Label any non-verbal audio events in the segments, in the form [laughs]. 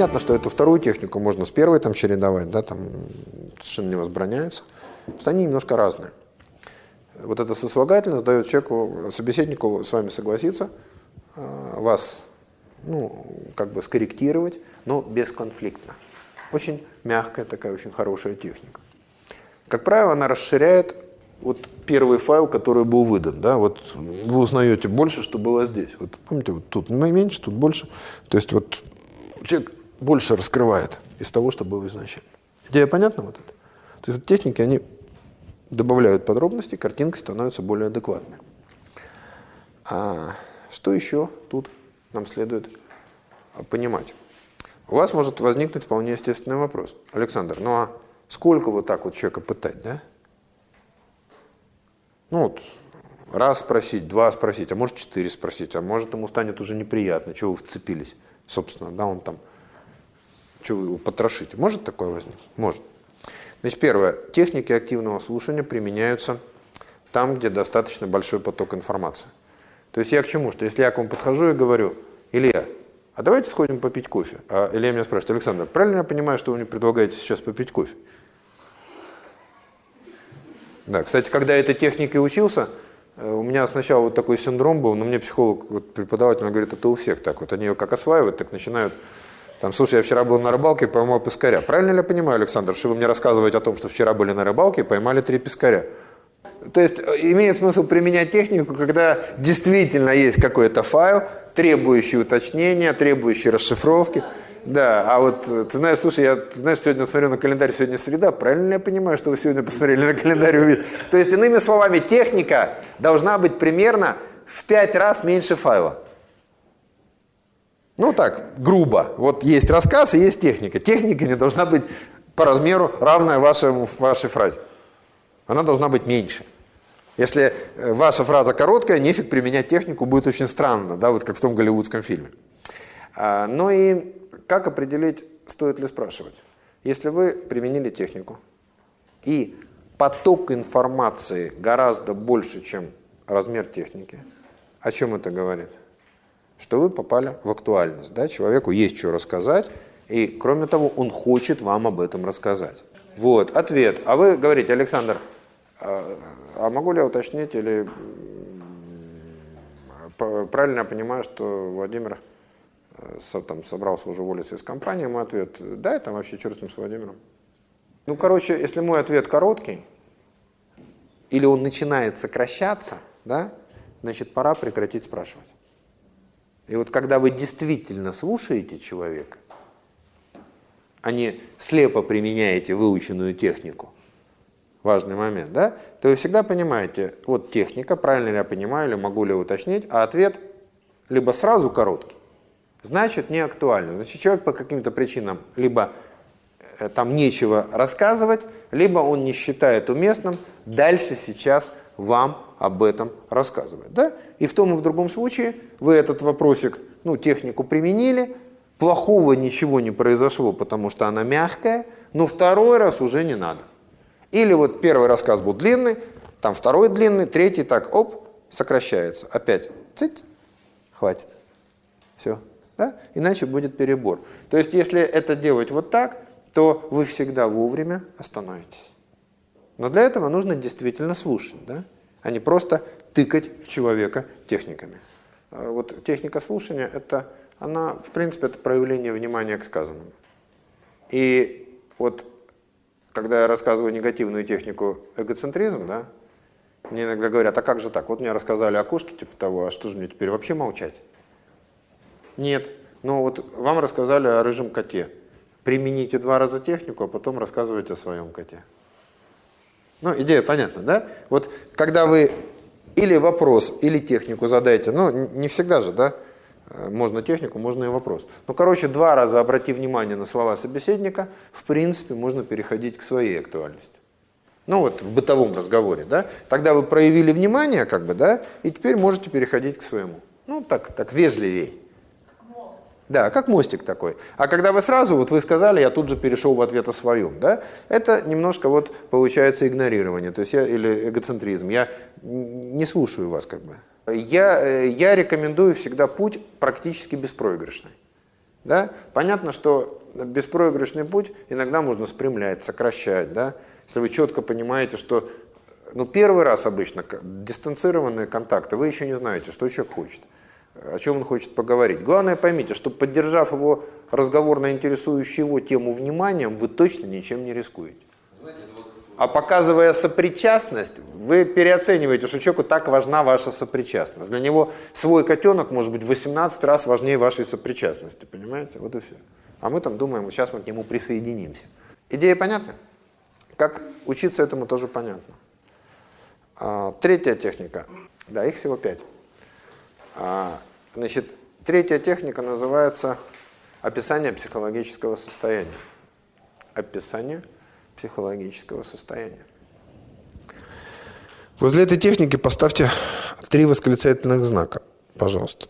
Понятно, что эту вторую технику можно с первой там чередовать, да, там совершенно не возбраняется. Просто они немножко разные. Вот эта сослагательность дает человеку, собеседнику с вами согласиться, э, вас, ну, как бы скорректировать, но бесконфликтно. Очень мягкая такая, очень хорошая техника. Как правило, она расширяет вот первый файл, который был выдан, да, вот вы узнаете больше, что было здесь. Вот помните, вот тут меньше, тут больше. То есть вот человек больше раскрывает из того, что было изначально. Идея понятна вот это? То есть вот техники, они добавляют подробности, картинка становится более адекватной. А что еще тут нам следует понимать? У вас может возникнуть вполне естественный вопрос. Александр, ну а сколько вот так вот человека пытать, да? Ну вот, раз спросить, два спросить, а может четыре спросить, а может ему станет уже неприятно, чего вы вцепились, собственно, да, он там, что вы его потрошите. Может такое возникнуть? Может. Значит, первое. Техники активного слушания применяются там, где достаточно большой поток информации. То есть я к чему? Что если я к вам подхожу и говорю, Илья, а давайте сходим попить кофе. А Илья меня спрашивает, Александр, правильно я понимаю, что вы мне предлагаете сейчас попить кофе? Да, кстати, когда этой техникой учился, э, у меня сначала вот такой синдром был, но мне психолог, вот преподаватель, он говорит, это у всех так. Вот они ее как осваивают, так начинают... Там, слушай, я вчера был на рыбалке, поймал пескаря. Правильно ли я понимаю, Александр, что вы мне рассказываете о том, что вчера были на рыбалке и поймали три пескаря? То есть э, имеет смысл применять технику, когда действительно есть какой-то файл, требующий уточнения, требующий расшифровки. Да, а вот э, ты знаешь, слушай, я знаешь, сегодня смотрю на календарь, сегодня среда, правильно ли я понимаю, что вы сегодня посмотрели на календарь и увидели? То есть, иными словами, техника должна быть примерно в пять раз меньше файла. Ну так, грубо. Вот есть рассказ и есть техника. Техника не должна быть по размеру равная вашему, вашей фразе. Она должна быть меньше. Если э, ваша фраза короткая, нефиг применять технику, будет очень странно, да, вот как в том голливудском фильме. А, ну и как определить, стоит ли спрашивать? Если вы применили технику, и поток информации гораздо больше, чем размер техники, о чем это говорит? Что вы попали в актуальность. Да? Человеку есть что рассказать, и кроме того, он хочет вам об этом рассказать. Вот, ответ. А вы говорите, Александр, а, а могу ли я уточнить, или правильно я понимаю, что Владимир там, собрался уже уволиться из компании, мой ответ, да, там вообще черт с ним с Владимиром. Ну, короче, если мой ответ короткий, или он начинает сокращаться, да, значит, пора прекратить спрашивать. И вот когда вы действительно слушаете человека, а не слепо применяете выученную технику, важный момент, да, то вы всегда понимаете, вот техника, правильно ли я понимаю, или могу ли уточнить, а ответ либо сразу короткий, значит не актуально. Значит, человек по каким-то причинам либо э, там нечего рассказывать, либо он не считает уместным дальше сейчас вам об этом рассказывать. Да? И в том и в другом случае вы этот вопросик, ну, технику применили, плохого ничего не произошло, потому что она мягкая, но второй раз уже не надо. Или вот первый рассказ был длинный, там второй длинный, третий так, оп, сокращается. Опять, цить, хватит. Все да? иначе будет перебор. То есть, если это делать вот так, то вы всегда вовремя остановитесь. Но для этого нужно действительно слушать, да? А не просто тыкать в человека техниками. А вот техника слушания, это, она, в принципе, это проявление внимания к сказанному. И вот, когда я рассказываю негативную технику эгоцентризм, да, мне иногда говорят, а как же так? Вот мне рассказали о кошке, типа того, а что же мне теперь вообще молчать? Нет. Но вот вам рассказали о рыжем коте. Примените два раза технику, а потом рассказывайте о своем коте. Ну, идея понятна, да? Вот когда вы или вопрос, или технику задаете, ну, не всегда же, да? Э, можно технику, можно и вопрос. Ну, короче, два раза обрати внимание на слова собеседника, в принципе, можно переходить к своей актуальности. Ну, вот в бытовом разговоре, да? Тогда вы проявили внимание, как бы, да? И теперь можете переходить к своему. Ну, так, так вежливей. Да, как мостик такой. А когда вы сразу, вот вы сказали, я тут же перешел в ответ о своем, да, это немножко вот получается игнорирование, то есть я, или эгоцентризм. Я не слушаю вас как бы. Я, э, я рекомендую всегда путь практически беспроигрышный. Да? Понятно, что беспроигрышный путь иногда можно спрямлять, сокращать. Да? Если вы четко понимаете, что ну, первый раз обычно дистанцированные контакты, вы еще не знаете, что человек хочет, о чем он хочет поговорить. Главное поймите, что поддержав его разговор на интересующую его тему вниманием, вы точно ничем не рискуете. А показывая сопричастность, вы переоцениваете, что человеку так важна ваша сопричастность. Для него свой котенок может быть в 18 раз важнее вашей сопричастности, понимаете? Вот и все. А мы там думаем, сейчас мы к нему присоединимся. Идея понятна? Как учиться этому тоже понятно. А, третья техника. Да, их всего пять. А, значит, третья техника называется описание психологического состояния. Описание психологического состояния. Возле этой техники поставьте три восклицательных знака, пожалуйста.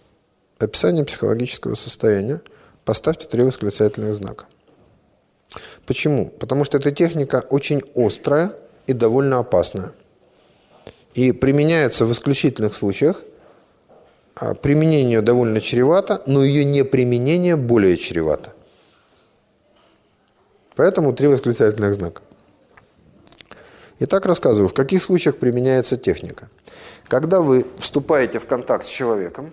Описание психологического состояния. Поставьте три восклицательных знака. Почему? Потому что эта техника очень острая и довольно опасная. И применяется в исключительных случаях. А применение довольно чревато, но ее неприменение более чревато. Поэтому три восклицательных знака. Итак, рассказываю, в каких случаях применяется техника. Когда вы вступаете в контакт с человеком,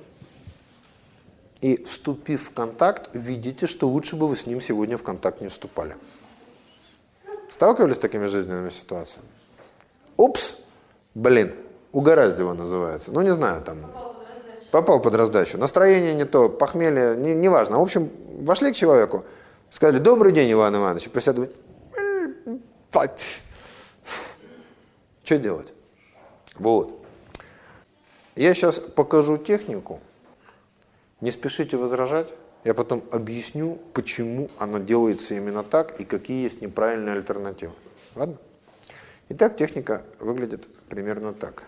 и, вступив в контакт, видите, что лучше бы вы с ним сегодня в контакт не вступали. Сталкивались с такими жизненными ситуациями? Упс, блин, угораздило называется. Ну, не знаю, там... Попал под раздачу. Настроение не то, похмелье, не, не важно. В общем, вошли к человеку, сказали, добрый день, Иван Иванович, себя что делать? Вот. Я сейчас покажу технику, не спешите возражать, я потом объясню, почему она делается именно так и какие есть неправильные альтернативы. Ладно? Итак, техника выглядит примерно так.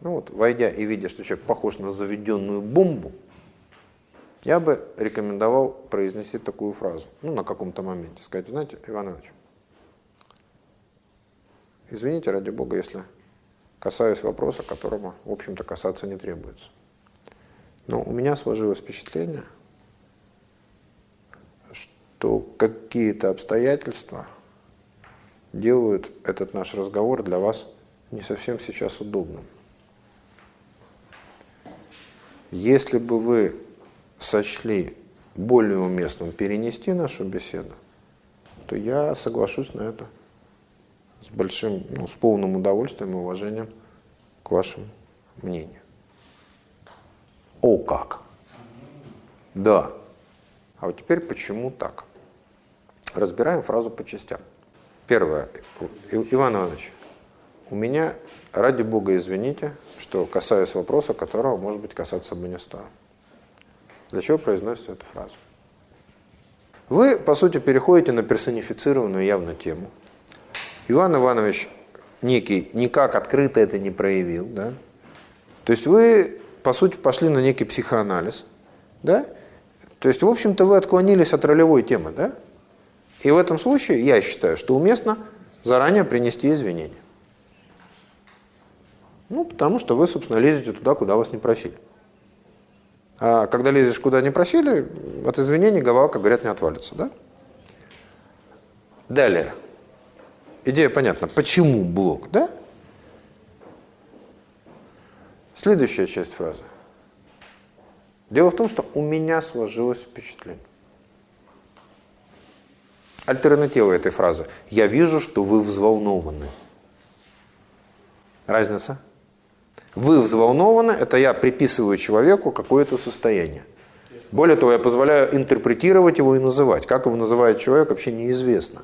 Ну вот, войдя и видя, что человек похож на заведенную бомбу, я бы рекомендовал произнести такую фразу, ну, на каком-то моменте. Сказать, знаете, Иван Иванович, извините, ради Бога, если касаюсь вопроса, которому, в общем-то, касаться не требуется. Но у меня сложилось впечатление, что какие-то обстоятельства делают этот наш разговор для вас не совсем сейчас удобным. Если бы вы сочли более уместным перенести нашу беседу, то я соглашусь на это с большим, ну, с полным удовольствием и уважением к вашему мнению. О как! Да. А вот теперь почему так? Разбираем фразу по частям. Первое. Иван Иванович, у меня, ради Бога, извините, что касаюсь вопроса, которого, может быть, касаться бы не стоило. Для чего произносится эта фраза? Вы, по сути, переходите на персонифицированную явно тему. Иван Иванович некий никак открыто это не проявил, да? То есть вы по сути, пошли на некий психоанализ, да? То есть, в общем-то, вы отклонились от ролевой темы, да? И в этом случае я считаю, что уместно заранее принести извинения. Ну, потому что вы, собственно, лезете туда, куда вас не просили. А когда лезешь, куда не просили, от извинений голова, как говорят, не отвалится, да? Далее. Идея понятна. Почему блок, да? Следующая часть фразы. Дело в том, что у меня сложилось впечатление. Альтернатива этой фразы. Я вижу, что вы взволнованы. Разница? Вы взволнованы, это я приписываю человеку какое-то состояние. Более того, я позволяю интерпретировать его и называть. Как его называет человек, вообще неизвестно.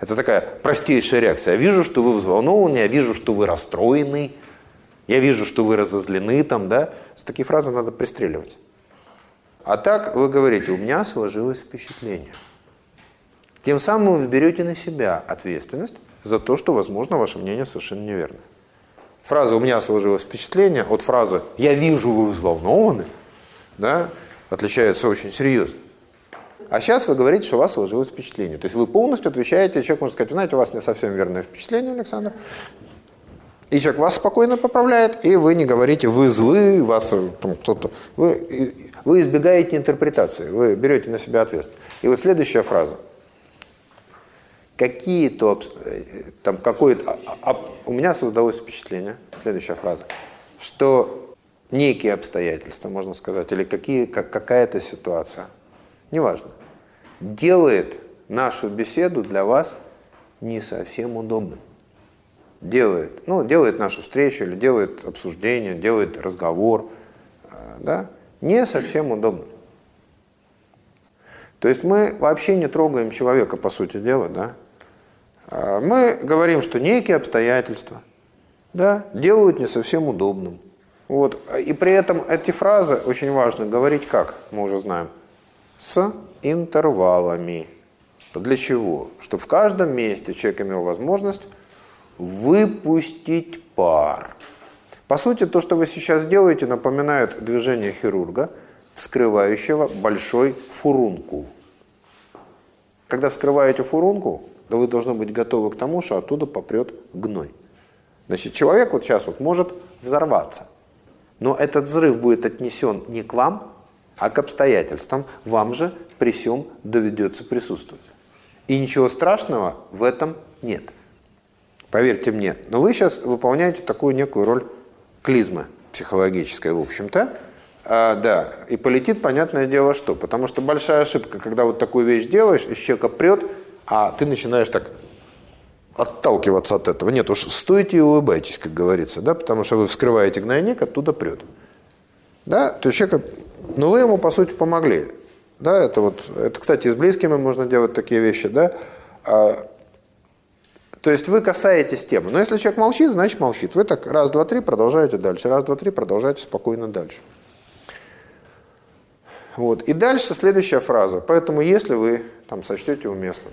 Это такая простейшая реакция. Я вижу, что вы взволнованы, я вижу, что вы расстроены, я вижу, что вы разозлены там, да. С такие фразы надо пристреливать. А так вы говорите, у меня сложилось впечатление. Тем самым вы берете на себя ответственность за то, что, возможно, ваше мнение совершенно неверно. Фраза «у меня сложилось впечатление» от фразы «я вижу, вы взволнованы» да, отличается очень серьезно. А сейчас вы говорите, что у вас сложилось впечатление. То есть вы полностью отвечаете, человек может сказать, знаете, у вас не совсем верное впечатление, Александр, И человек вас спокойно поправляет, и вы не говорите «вы злы», вас кто-то... Вы, вы избегаете интерпретации, вы берете на себя ответственность. И вот следующая фраза. Какие-то... Там какое-то... А, а, у меня создалось впечатление, следующая фраза, что некие обстоятельства, можно сказать, или какие, как, какая-то ситуация, неважно, делает нашу беседу для вас не совсем удобной делает, ну, делает нашу встречу или делает обсуждение, делает разговор, э, да, не совсем удобно. То есть мы вообще не трогаем человека, по сути дела, да. А мы говорим, что некие обстоятельства да, делают не совсем удобным. Вот. И при этом эти фразы очень важно говорить как, мы уже знаем, с интервалами. Для чего? Чтобы в каждом месте человек имел возможность выпустить пар. По сути, то, что вы сейчас делаете, напоминает движение хирурга, вскрывающего большой фурункул. Когда вскрываете фурункул, то вы должны быть готовы к тому, что оттуда попрет гной. Значит, человек вот сейчас вот может взорваться. Но этот взрыв будет отнесен не к вам, а к обстоятельствам. Вам же при всем доведется присутствовать. И ничего страшного в этом нет. Поверьте мне. Но вы сейчас выполняете такую некую роль клизмы психологической, в общем-то. А, да, и полетит, понятное дело, что. Потому что большая ошибка, когда вот такую вещь делаешь, из человека прет, а ты начинаешь так отталкиваться от этого. Нет, уж стойте и улыбайтесь, как говорится, да, потому что вы вскрываете гнойник, оттуда прет. Да, то есть человека, ну вы ему, по сути, помогли. Да, это вот, это, кстати, с близкими можно делать такие вещи, да. А, то есть вы касаетесь темы. Но если человек молчит, значит молчит. Вы так раз, два, три продолжаете дальше. Раз, два, три продолжаете спокойно дальше. Вот. И дальше следующая фраза. Поэтому если вы там сочтете уместным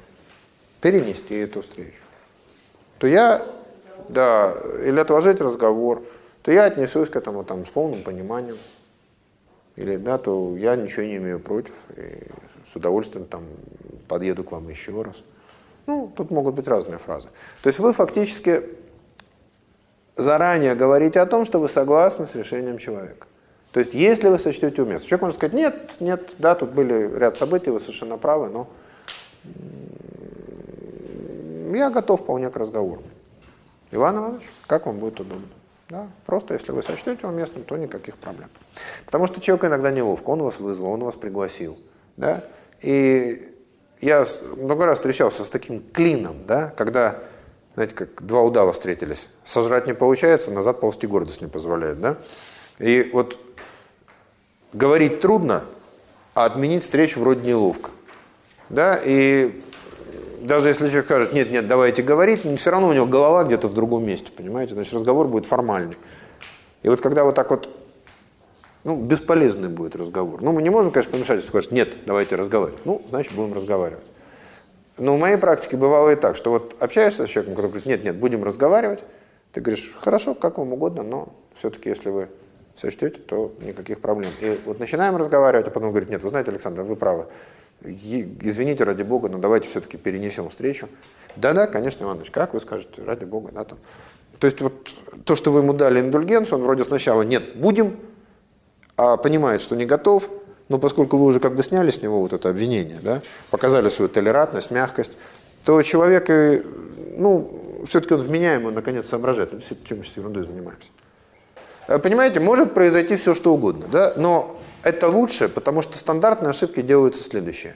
перенести эту встречу, то я, да, или отложить разговор, то я отнесусь к этому там с полным пониманием. Или, да, то я ничего не имею против, и с удовольствием там подъеду к вам еще раз. Ну, тут могут быть разные фразы. То есть вы фактически заранее говорите о том, что вы согласны с решением человека. То есть если вы сочтете уместно. Человек может сказать, нет, нет, да, тут были ряд событий, вы совершенно правы, но я готов вполне к разговору. Иван Иванович, как вам будет удобно? Да, просто если вы сочтете уместным, то никаких проблем. Потому что человек иногда неловко, он вас вызвал, он вас пригласил. Да? И я много раз встречался с таким клином, да, когда, знаете, как два удава встретились. Сожрать не получается, назад ползти гордость не позволяет, да. И вот говорить трудно, а отменить встречу вроде неловко. Да, и даже если человек скажет, нет, нет, давайте говорить, все равно у него голова где-то в другом месте, понимаете, значит, разговор будет формальный. И вот когда вот так вот ну, бесполезный будет разговор. Ну, мы не можем, конечно, помешать, если скажешь, нет, давайте разговаривать. Ну, значит, будем разговаривать. Но в моей практике бывало и так, что вот общаешься с человеком, который говорит, нет, нет, будем разговаривать. Ты говоришь, хорошо, как вам угодно, но все-таки, если вы сочтете, то никаких проблем. И вот начинаем разговаривать, а потом говорит, нет, вы знаете, Александр, вы правы. Извините, ради бога, но давайте все-таки перенесем встречу. Да-да, конечно, Иванович, как вы скажете, ради бога, да, там. То есть вот то, что вы ему дали индульгенцию, он вроде сначала, нет, будем, а понимает, что не готов, но поскольку вы уже как бы сняли с него вот это обвинение, да, показали свою толерантность, мягкость, то человек, ну, все-таки он вменяемый, наконец, соображает, ну, чем мы сейчас ерундой занимаемся. Э, понимаете, может произойти все, что угодно, да, но это лучше, потому что стандартные ошибки делаются следующие.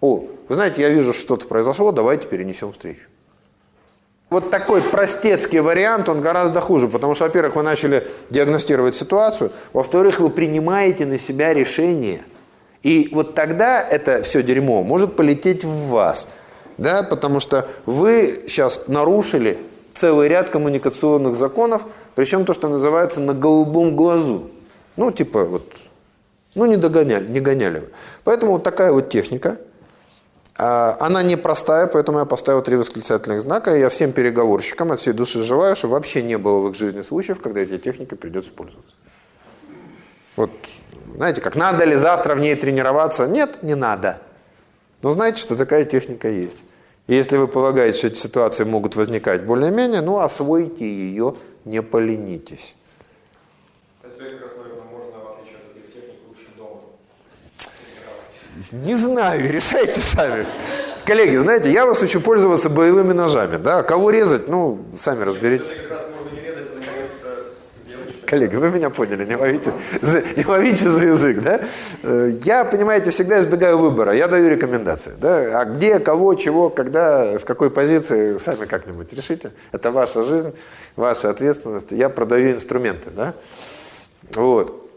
О, вы знаете, я вижу, что-то произошло, давайте перенесем встречу. Вот такой простецкий вариант, он гораздо хуже, потому что, во-первых, вы начали диагностировать ситуацию, во-вторых, вы принимаете на себя решение. И вот тогда это все дерьмо может полететь в вас, да, потому что вы сейчас нарушили целый ряд коммуникационных законов, причем то, что называется на голубом глазу. Ну, типа вот, ну не догоняли, не гоняли. Поэтому вот такая вот техника – а, она непростая, поэтому я поставил три восклицательных знака. И я всем переговорщикам от всей души желаю, чтобы вообще не было в их жизни случаев, когда эти техники придется пользоваться. Вот, знаете, как надо ли завтра в ней тренироваться? Нет, не надо. Но знаете, что такая техника есть. И если вы полагаете, что эти ситуации могут возникать более-менее, ну, освойте ее не поленитесь. Не знаю, [laughs] решайте сами. Коллеги, знаете, я вас учу пользоваться боевыми ножами. Да? Кого резать, ну, сами разберитесь. Коллеги, вы меня поняли, не ловите, [laughs] не ловите за язык, да? Э, я, понимаете, всегда избегаю выбора, я даю рекомендации, да? А где, кого, чего, когда, в какой позиции, сами как-нибудь решите. Это ваша жизнь, ваша ответственность. Я продаю инструменты, да? Вот.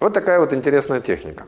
Вот такая вот интересная техника.